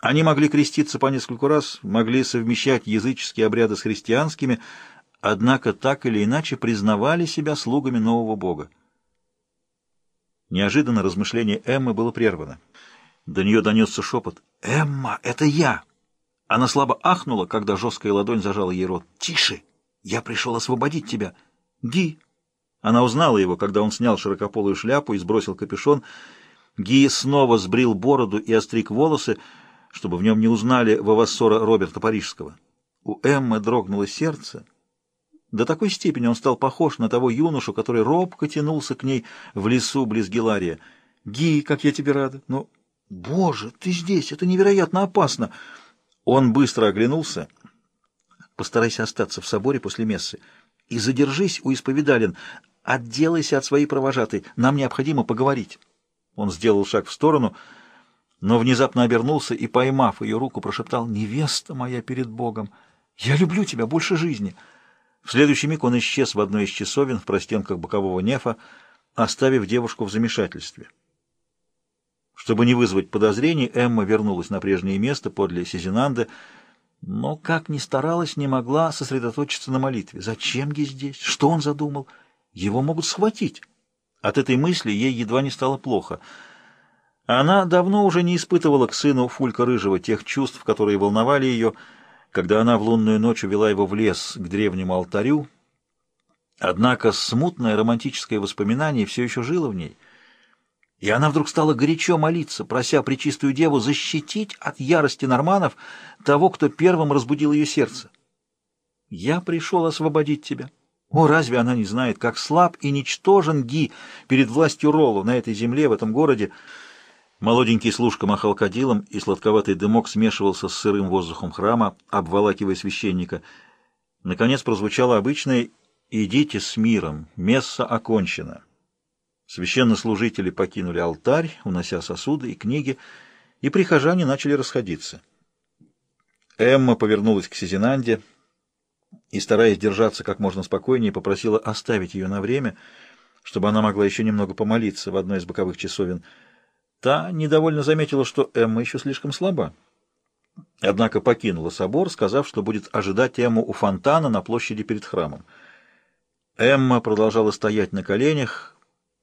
Они могли креститься по нескольку раз, могли совмещать языческие обряды с христианскими, однако так или иначе признавали себя слугами нового бога. Неожиданно размышление Эммы было прервано. До нее донесся шепот. «Эмма, это я!» Она слабо ахнула, когда жесткая ладонь зажала ей рот. «Тише! Я пришел освободить тебя!» «Ги!» Она узнала его, когда он снял широкополую шляпу и сбросил капюшон. Ги снова сбрил бороду и остриг волосы, чтобы в нем не узнали Вавассора Роберта Парижского. У Эммы дрогнуло сердце. До такой степени он стал похож на того юношу, который робко тянулся к ней в лесу близ Гелария. «Ги, как я тебе рада!» «Ну, боже, ты здесь! Это невероятно опасно!» Он быстро оглянулся. «Постарайся остаться в соборе после мессы и задержись у исповедалин. Отделайся от своей провожатой. Нам необходимо поговорить». Он сделал шаг в сторону, но внезапно обернулся и, поймав ее руку, прошептал «Невеста моя перед Богом! Я люблю тебя больше жизни!» В следующий миг он исчез в одной из часовен в простенках бокового нефа, оставив девушку в замешательстве. Чтобы не вызвать подозрений, Эмма вернулась на прежнее место подле Сизинанды, но, как ни старалась, не могла сосредоточиться на молитве. Зачем ей здесь? Что он задумал? Его могут схватить. От этой мысли ей едва не стало плохо. Она давно уже не испытывала к сыну Фулька Рыжего тех чувств, которые волновали ее, — когда она в лунную ночь увела его в лес к древнему алтарю. Однако смутное романтическое воспоминание все еще жило в ней, и она вдруг стала горячо молиться, прося Пречистую Деву защитить от ярости норманов того, кто первым разбудил ее сердце. «Я пришел освободить тебя». О, разве она не знает, как слаб и ничтожен Ги перед властью Роллу на этой земле, в этом городе, Молоденький служка махал кадилом, и сладковатый дымок смешивался с сырым воздухом храма, обволакивая священника. Наконец прозвучало обычное «Идите с миром, месса окончено». Священнослужители покинули алтарь, унося сосуды и книги, и прихожане начали расходиться. Эмма повернулась к Сизинанде и, стараясь держаться как можно спокойнее, попросила оставить ее на время, чтобы она могла еще немного помолиться в одной из боковых часовен — Та недовольно заметила, что Эмма еще слишком слаба. Однако покинула собор, сказав, что будет ожидать Эмму у фонтана на площади перед храмом. Эмма продолжала стоять на коленях,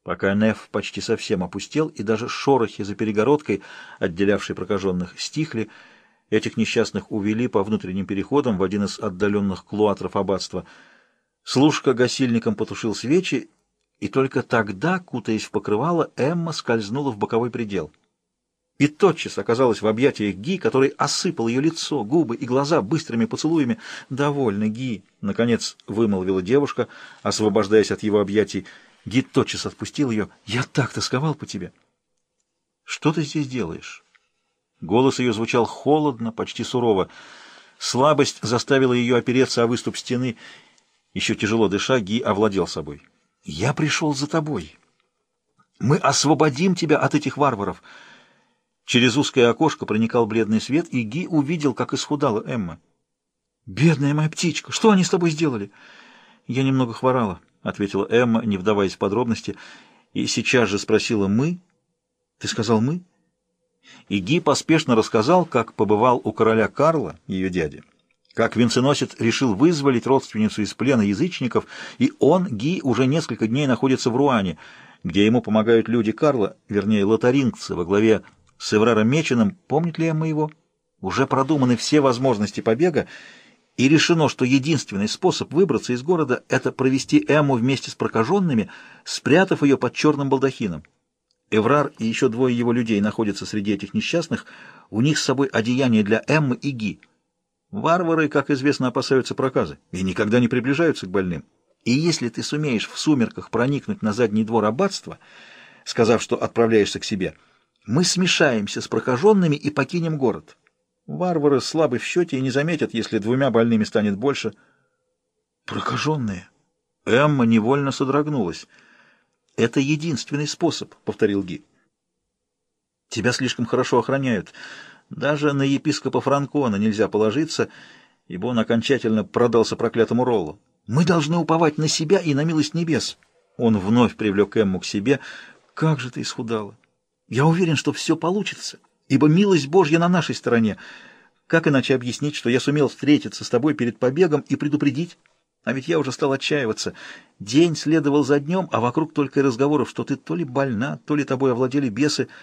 пока Неф почти совсем опустел, и даже шорохи за перегородкой, отделявшей прокаженных, стихли. Этих несчастных увели по внутренним переходам в один из отдаленных клуатров аббатства. Служка гасильником потушил свечи и только тогда, кутаясь в покрывало, Эмма скользнула в боковой предел. И тотчас оказалась в объятиях Ги, который осыпал ее лицо, губы и глаза быстрыми поцелуями. «Довольно, Ги!» — наконец вымолвила девушка, освобождаясь от его объятий. Ги тотчас отпустил ее. «Я так тосковал по тебе!» «Что ты здесь делаешь?» Голос ее звучал холодно, почти сурово. Слабость заставила ее опереться о выступ стены. Еще тяжело дыша, Ги овладел собой. Я пришел за тобой. Мы освободим тебя от этих варваров. Через узкое окошко проникал бледный свет, и Ги увидел, как исхудала Эмма. «Бедная моя птичка! Что они с тобой сделали?» «Я немного хворала», — ответила Эмма, не вдаваясь в подробности, и сейчас же спросила «мы?» «Ты сказал «мы»?» И Ги поспешно рассказал, как побывал у короля Карла, ее дяди как венценосец решил вызволить родственницу из плена язычников, и он, Ги, уже несколько дней находится в Руане, где ему помогают люди Карла, вернее, лотарингцы во главе с Эвраром Меченым, помнит ли Эмма его? Уже продуманы все возможности побега, и решено, что единственный способ выбраться из города — это провести Эмму вместе с прокаженными, спрятав ее под черным балдахином. Эврар и еще двое его людей находятся среди этих несчастных, у них с собой одеяние для Эммы и Ги — Варвары, как известно, опасаются проказа и никогда не приближаются к больным. И если ты сумеешь в сумерках проникнуть на задний двор аббатства, сказав, что отправляешься к себе, мы смешаемся с прокаженными и покинем город. Варвары слабы в счете и не заметят, если двумя больными станет больше. Прокаженные? Эмма невольно содрогнулась. Это единственный способ, — повторил Ги. Тебя слишком хорошо охраняют. Даже на епископа Франкона нельзя положиться, ибо он окончательно продался проклятому Роллу. Мы должны уповать на себя и на милость небес. Он вновь привлек Эмму к себе. Как же ты исхудала! Я уверен, что все получится. ибо милость Божья на нашей стороне. Как иначе объяснить, что я сумел встретиться с тобой перед побегом и предупредить? А ведь я уже стал отчаиваться. День следовал за днем, а вокруг только и разговоров, что ты то ли больна, то ли тобой овладели бесы —